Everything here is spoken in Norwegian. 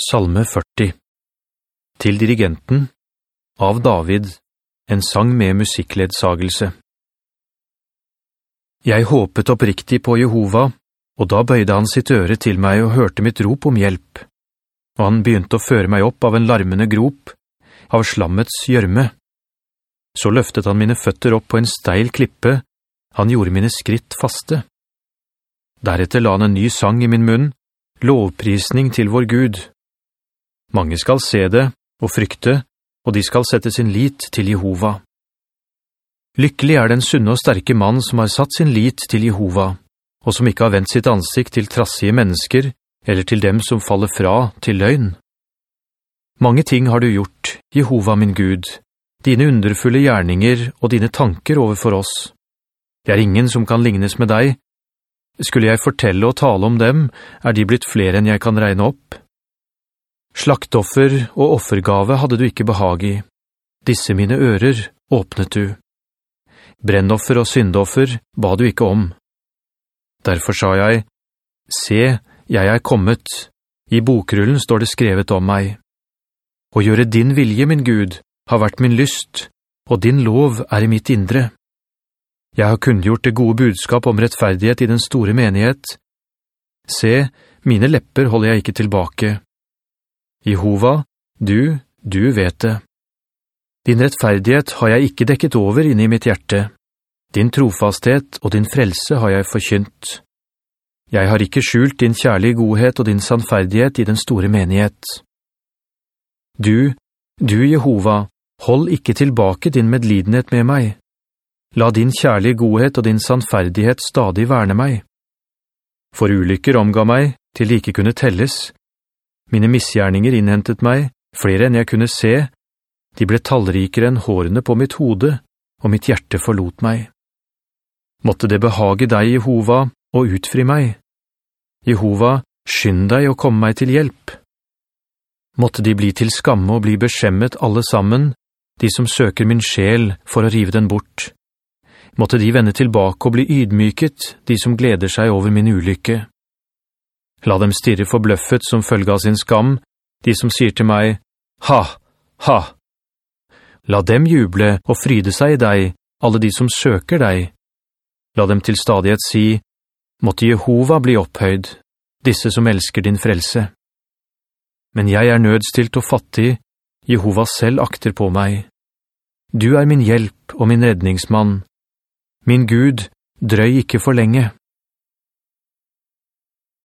Salme 40 Til dirigenten Av David En sang med musikkledsagelse Jeg håpet oppriktig på Jehova, og da bøyde han sitt øre til meg og hørte mitt rop om hjelp. Og han begynte å føre meg opp av en larmende grop, av slammets gjørme. Så løftet han mine føtter opp på en steil klippe, han gjorde mine skritt faste. Deretter la han en ny sang i min munn, lovprisning til vår Gud. Mange skal se det og frykte, og de skal sette sin lit til Jehova. Lykkelig er den sunne og sterke mann som har satt sin lit til Jehova, og som ikke har vendt sitt ansikt til trassige mennesker, eller til dem som faller fra til løgn. Mange ting har du gjort, Jehova min Gud, dine underfulle gjerninger og dine tanker overfor oss. Det er ingen som kan lignes med deg. Skulle jeg fortelle og tale om dem, er de blitt flere enn jeg kan regne opp. Slaktoffer og offergave hadde du ikke behag i. Disse mine ører åpnet du. Brennoffer og syndoffer ba du ikke om. Derfor sa jeg, «Se, jeg er kommet. I bokrullen står det skrevet om meg. Å gjøre din vilje, min Gud, har vært min lyst, og din lov er i mitt indre. Jeg har kunngjort det gode budskap om rettferdighet i den store menighet. Se, mine lepper holder jeg ikke tilbake.» Jehova, du, du vet det. Din rettferdighet har jeg ikke dekket over inne i mitt hjerte. Din trofasthet og din frelse har jeg forkynt. Jeg har ikke skjult din kjærlige godhet og din sannferdighet i den store menighet. Du, du Jehova, hold ikke tilbake din medlidenhet med meg. La din kjærlige godhet og din sannferdighet stadig verne meg. For ulykker omga meg, til de ikke kunne telles, Mine misgjerninger innhentet meg, flere enn jeg kunne se. De ble tallrikere enn hårene på mitt hode, og mitt hjerte forlot meg. Måtte det behage deg, Jehova, og utfri meg. Jehova, skynd deg å komme meg til hjelp. Måtte de bli til skamme og bli beskjemmet alle sammen, de som søker min sjel for å rive den bort. Måtte de vende tilbake og bli ydmyket, de som gleder seg over min ulykke. La dem stirre forbløffet som følge av sin skam, de som sier til meg, «Ha, ha!» La dem juble og fryde seg i deg, alle de som søker deg. La dem til stadighet si, «Måtte Jehova bli opphøyd, disse som elsker din frelse.» Men jeg er nødstilt og fattig, Jehova selv akter på meg. Du er min hjelp og min redningsmann. Min Gud, drøy ikke for lenge.